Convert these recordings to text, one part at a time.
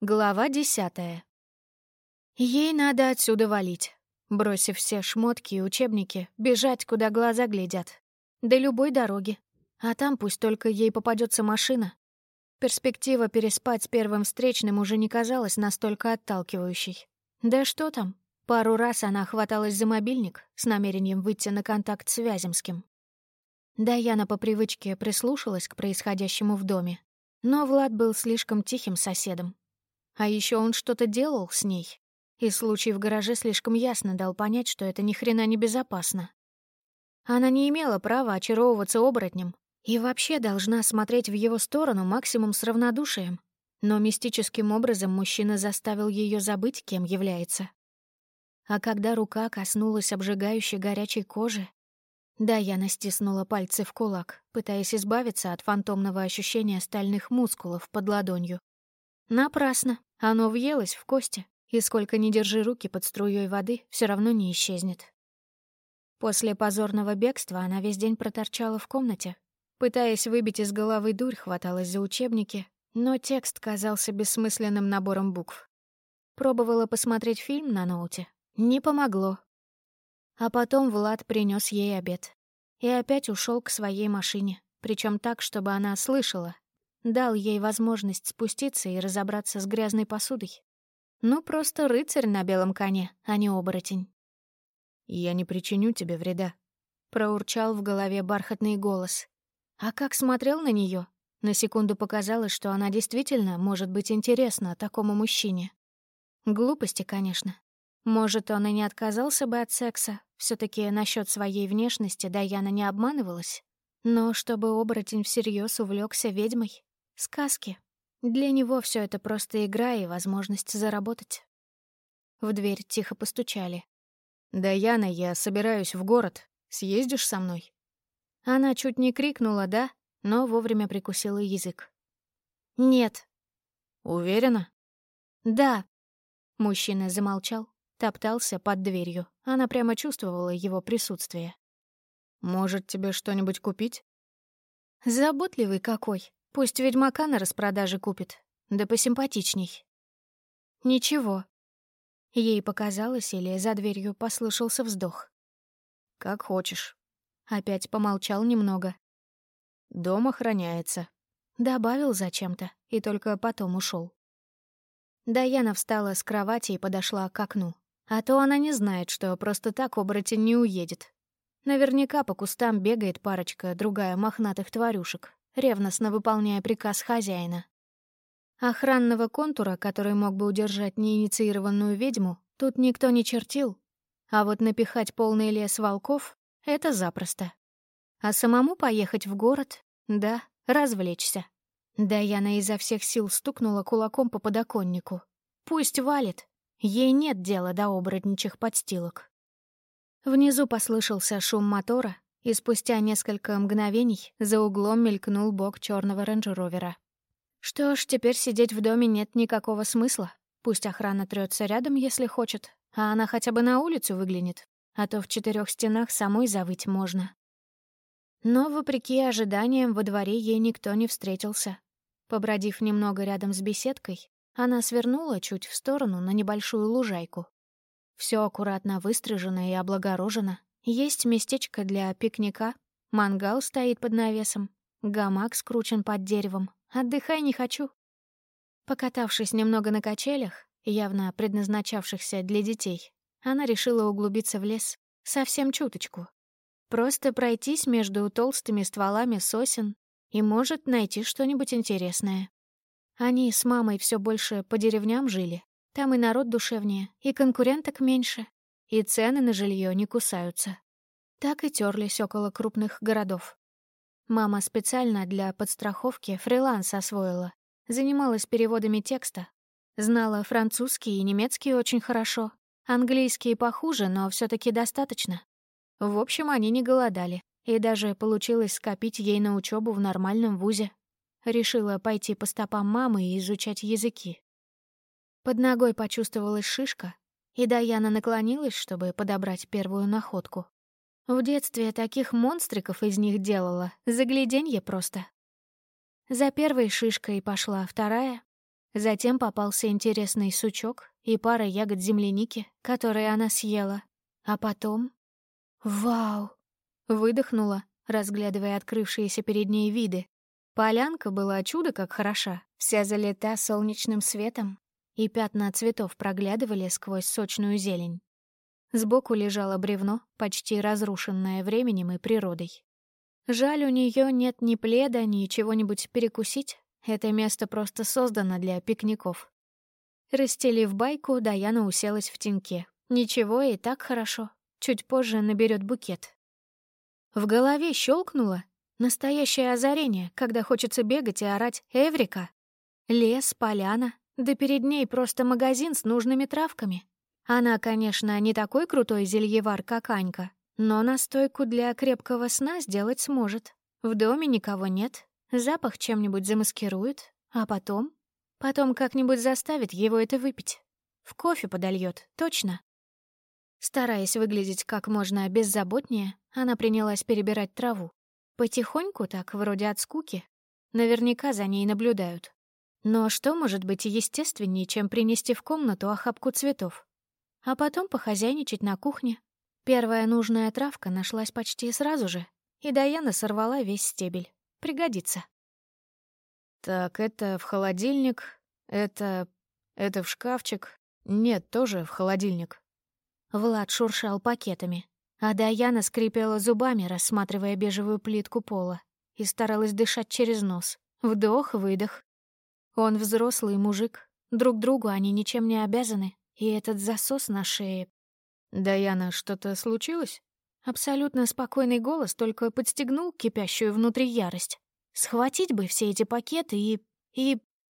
Глава десятая. Ей надо отсюда валить. Бросив все шмотки и учебники, бежать, куда глаза глядят. До любой дороги. А там пусть только ей попадется машина. Перспектива переспать с первым встречным уже не казалась настолько отталкивающей. Да что там? Пару раз она хваталась за мобильник с намерением выйти на контакт с Вяземским. Даяна по привычке прислушалась к происходящему в доме. Но Влад был слишком тихим соседом, а еще он что-то делал с ней. И случай в гараже слишком ясно дал понять, что это ни хрена не безопасно. Она не имела права очаровываться оборотнем и вообще должна смотреть в его сторону максимум с равнодушием. Но мистическим образом мужчина заставил ее забыть, кем является. А когда рука коснулась обжигающей горячей кожи, да, я настиснула пальцы в кулак, пытаясь избавиться от фантомного ощущения стальных мускулов под ладонью. Напрасно. Оно въелось в кости, и сколько ни держи руки под струей воды, все равно не исчезнет. После позорного бегства она весь день проторчала в комнате. Пытаясь выбить из головы дурь, хваталась за учебники, но текст казался бессмысленным набором букв. Пробовала посмотреть фильм на ноуте. Не помогло. А потом Влад принес ей обед. И опять ушел к своей машине, причем так, чтобы она слышала, Дал ей возможность спуститься и разобраться с грязной посудой. Ну, просто рыцарь на белом коне, а не оборотень. «Я не причиню тебе вреда», — проурчал в голове бархатный голос. А как смотрел на нее, на секунду показалось, что она действительно может быть интересна такому мужчине. Глупости, конечно. Может, он и не отказался бы от секса. все таки насчет своей внешности Даяна не обманывалась. Но чтобы оборотень всерьез увлекся ведьмой, Сказки. Для него все это просто игра и возможность заработать. В дверь тихо постучали. «Даяна, я собираюсь в город. Съездишь со мной?» Она чуть не крикнула «да», но вовремя прикусила язык. «Нет». «Уверена?» «Да». Мужчина замолчал, топтался под дверью. Она прямо чувствовала его присутствие. «Может, тебе что-нибудь купить?» «Заботливый какой. Пусть ведьмака на распродаже купит, да посимпатичней. Ничего. Ей показалось, или за дверью послышался вздох. Как хочешь. Опять помолчал немного. Дом охраняется. Добавил зачем-то и только потом ушел. Даяна встала с кровати и подошла к окну. А то она не знает, что просто так оборотень не уедет. Наверняка по кустам бегает парочка, другая мохнатых тварюшек, ревностно выполняя приказ хозяина. Охранного контура, который мог бы удержать неинициированную ведьму, тут никто не чертил. А вот напихать полный лес волков — это запросто. А самому поехать в город — да, развлечься. Даяна изо всех сил стукнула кулаком по подоконнику. Пусть валит. Ей нет дела до оборотничих подстилок. Внизу послышался шум мотора, и спустя несколько мгновений за углом мелькнул бок черного рейндж-ровера. Что ж, теперь сидеть в доме нет никакого смысла. Пусть охрана трется рядом, если хочет, а она хотя бы на улицу выглянет, а то в четырех стенах самой завыть можно. Но, вопреки ожиданиям, во дворе ей никто не встретился. Побродив немного рядом с беседкой, она свернула чуть в сторону на небольшую лужайку. Все аккуратно выстрижено и облагорожено, есть местечко для пикника, мангал стоит под навесом, гамак скручен под деревом. Отдыхай не хочу. Покатавшись немного на качелях, явно предназначавшихся для детей, она решила углубиться в лес совсем чуточку. Просто пройтись между толстыми стволами сосен и, может, найти что-нибудь интересное. Они с мамой все больше по деревням жили. Там и народ душевнее, и конкуренток меньше, и цены на жилье не кусаются. Так и терлись около крупных городов. Мама специально для подстраховки фриланс освоила, занималась переводами текста, знала французский и немецкий очень хорошо, английский похуже, но все таки достаточно. В общем, они не голодали, и даже получилось скопить ей на учебу в нормальном вузе. Решила пойти по стопам мамы и изучать языки. Под ногой почувствовалась шишка, и Даяна наклонилась, чтобы подобрать первую находку. В детстве таких монстриков из них делала, загляденье просто. За первой шишкой пошла вторая, Затем попался интересный сучок и пара ягод земляники, которые она съела. А потом... Вау! Выдохнула, разглядывая открывшиеся перед ней виды. Полянка была чудо как хороша, вся залита солнечным светом, и пятна цветов проглядывали сквозь сочную зелень. Сбоку лежало бревно, почти разрушенное временем и природой. Жаль, у нее нет ни пледа, ни чего-нибудь перекусить. Это место просто создано для пикников. Расстелив байку, Даяна уселась в теньке. Ничего, и так хорошо. Чуть позже наберет букет. В голове щелкнуло. Настоящее озарение, когда хочется бегать и орать «Эврика!». Лес, поляна, да перед ней просто магазин с нужными травками. Она, конечно, не такой крутой зельевар, как Анька, но настойку для крепкого сна сделать сможет. В доме никого нет, запах чем-нибудь замаскирует, а потом... Потом как-нибудь заставит его это выпить. В кофе подольет, точно. Стараясь выглядеть как можно беззаботнее, она принялась перебирать траву. Потихоньку так, вроде от скуки. Наверняка за ней наблюдают. Но что может быть естественнее, чем принести в комнату охапку цветов? а потом похозяйничать на кухне. Первая нужная травка нашлась почти сразу же, и Даяна сорвала весь стебель. Пригодится. «Так, это в холодильник, это... это в шкафчик. Нет, тоже в холодильник». Влад шуршал пакетами, а Даяна скрипела зубами, рассматривая бежевую плитку пола, и старалась дышать через нос. Вдох, выдох. Он взрослый мужик, друг другу они ничем не обязаны, и этот засос на шее. «Даяна, что-то случилось?» Абсолютно спокойный голос только подстегнул кипящую внутри ярость. Схватить бы все эти пакеты и... и...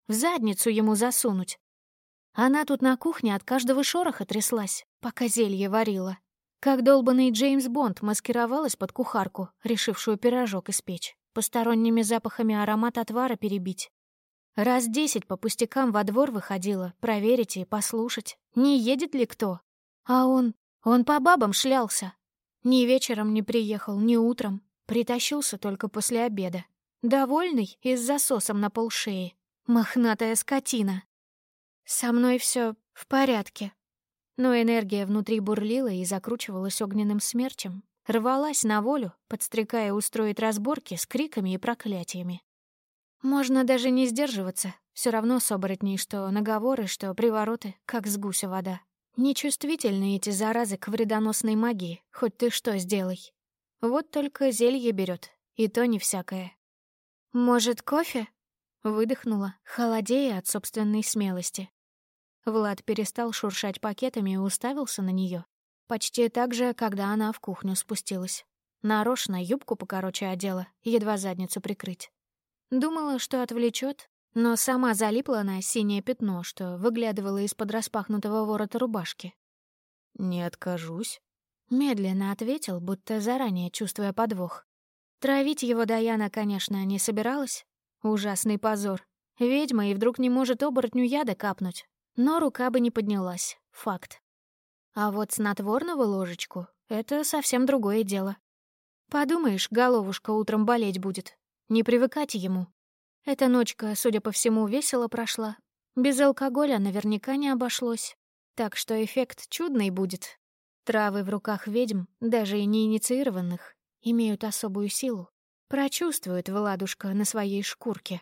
в задницу ему засунуть. Она тут на кухне от каждого шороха тряслась, пока зелье варила. Как долбанный Джеймс Бонд маскировалась под кухарку, решившую пирожок испечь, посторонними запахами аромат отвара перебить. Раз десять по пустякам во двор выходила, проверить и послушать, не едет ли кто. А он... он по бабам шлялся. Ни вечером не приехал, ни утром. Притащился только после обеда. Довольный и с засосом на полшеи. Мохнатая скотина. Со мной все в порядке. Но энергия внутри бурлила и закручивалась огненным смерчем. Рвалась на волю, подстрекая устроить разборки с криками и проклятиями. Можно даже не сдерживаться. Все равно с оборотней, что наговоры, что привороты, как с гуся вода. Нечувствительны эти заразы к вредоносной магии, хоть ты что сделай. Вот только зелье берет, и то не всякое. «Может, кофе?» — выдохнула, холодея от собственной смелости. Влад перестал шуршать пакетами и уставился на нее. Почти так же, когда она в кухню спустилась. Нарочно юбку покороче одела, едва задницу прикрыть. Думала, что отвлечет, но сама залипла на синее пятно, что выглядывало из-под распахнутого ворота рубашки. «Не откажусь», — медленно ответил, будто заранее чувствуя подвох. Травить его Даяна, конечно, не собиралась. Ужасный позор. Ведьма и вдруг не может оборотню яда капнуть. Но рука бы не поднялась. Факт. А вот снотворного ложечку — это совсем другое дело. Подумаешь, головушка утром болеть будет, не привыкать ему. Эта ночка, судя по всему, весело прошла. Без алкоголя наверняка не обошлось. Так что эффект чудный будет. Травы в руках ведьм, даже и неинициированных, имеют особую силу. Прочувствует Владушка на своей шкурке.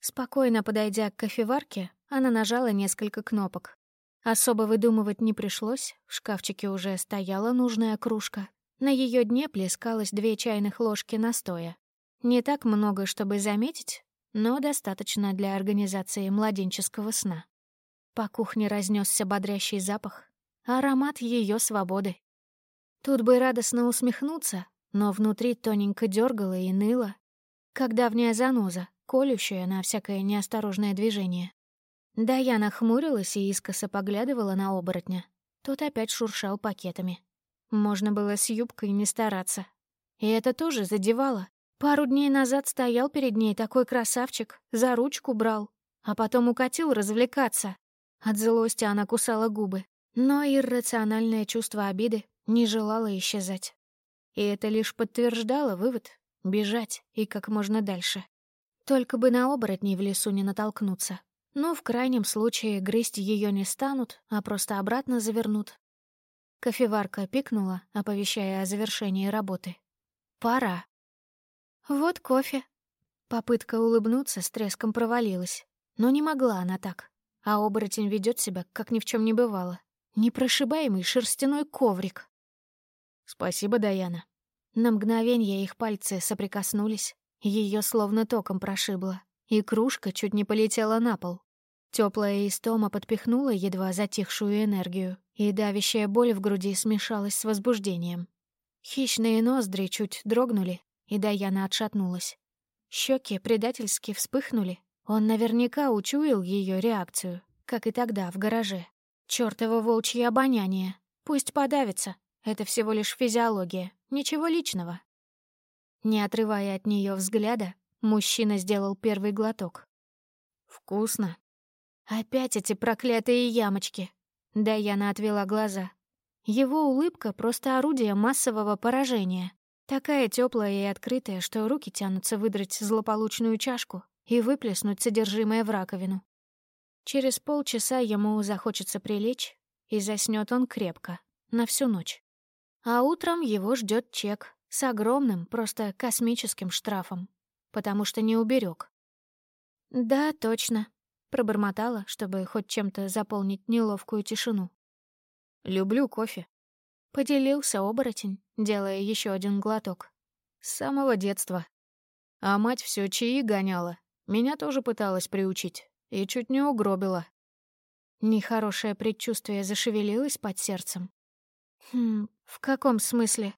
Спокойно подойдя к кофеварке, она нажала несколько кнопок. Особо выдумывать не пришлось, в шкафчике уже стояла нужная кружка. На ее дне плескалось две чайных ложки настоя. Не так много, чтобы заметить, но достаточно для организации младенческого сна. По кухне разнесся бодрящий запах, аромат ее свободы. Тут бы радостно усмехнуться, но внутри тоненько дергало и ныло, как давняя заноза, колющая на всякое неосторожное движение. Да я нахмурилась и искоса поглядывала на оборотня. Тот опять шуршал пакетами. Можно было с юбкой не стараться. И это тоже задевало. Пару дней назад стоял перед ней такой красавчик, за ручку брал, а потом укатил развлекаться. От злости она кусала губы, но иррациональное чувство обиды не желало исчезать. И это лишь подтверждало вывод — бежать и как можно дальше. Только бы на оборотней в лесу не натолкнуться. Ну, в крайнем случае, грызть ее не станут, а просто обратно завернут. Кофеварка пикнула, оповещая о завершении работы. «Пора». «Вот кофе». Попытка улыбнуться с треском провалилась. Но не могла она так. А оборотень ведет себя, как ни в чем не бывало. Непрошибаемый шерстяной коврик. «Спасибо, Даяна». На мгновение их пальцы соприкоснулись. Ее словно током прошибло и кружка чуть не полетела на пол. Теплая истома подпихнула едва затихшую энергию, и давящая боль в груди смешалась с возбуждением. Хищные ноздри чуть дрогнули, и Даяна отшатнулась. Щеки предательски вспыхнули. Он наверняка учуял ее реакцию, как и тогда в гараже. Чёртово волчье обоняние. Пусть подавится. Это всего лишь физиология, ничего личного. Не отрывая от нее взгляда, Мужчина сделал первый глоток. «Вкусно». Опять эти проклятые ямочки. Даяна отвела глаза. Его улыбка — просто орудие массового поражения. Такая теплая и открытая, что руки тянутся выдрать злополучную чашку и выплеснуть содержимое в раковину. Через полчаса ему захочется прилечь, и заснет он крепко, на всю ночь. А утром его ждет чек с огромным, просто космическим штрафом потому что не уберег. «Да, точно», — пробормотала, чтобы хоть чем-то заполнить неловкую тишину. «Люблю кофе», — поделился оборотень, делая еще один глоток. «С самого детства. А мать все чаи гоняла. Меня тоже пыталась приучить. И чуть не угробила». Нехорошее предчувствие зашевелилось под сердцем. «Хм, в каком смысле?»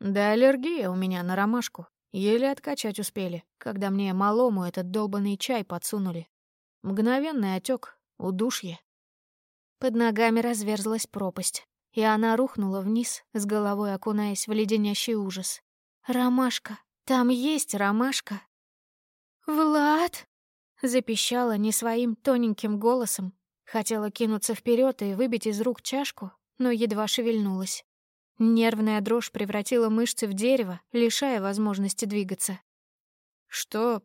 «Да аллергия у меня на ромашку. Еле откачать успели, когда мне малому этот долбанный чай подсунули. Мгновенный отек, удушье. Под ногами разверзлась пропасть, и она рухнула вниз, с головой окунаясь в леденящий ужас. «Ромашка! Там есть ромашка!» «Влад!» — запищала не своим тоненьким голосом. Хотела кинуться вперед и выбить из рук чашку, но едва шевельнулась. Нервная дрожь превратила мышцы в дерево, лишая возможности двигаться. «Что?»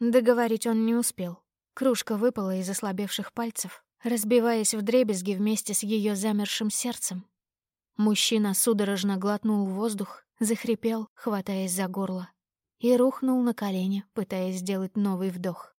Договорить он не успел. Кружка выпала из ослабевших пальцев, разбиваясь в дребезги вместе с ее замершим сердцем. Мужчина судорожно глотнул воздух, захрипел, хватаясь за горло, и рухнул на колени, пытаясь сделать новый вдох.